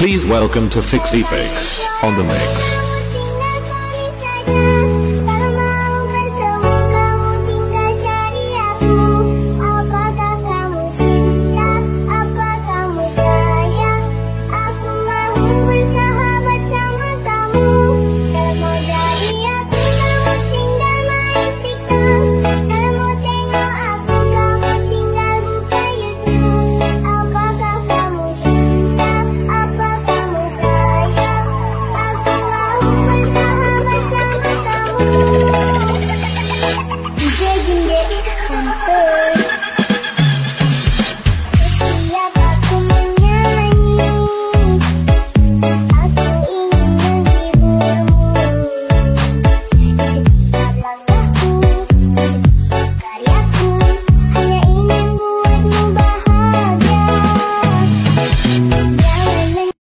Please welcome to Fixie Fix on the mix. can get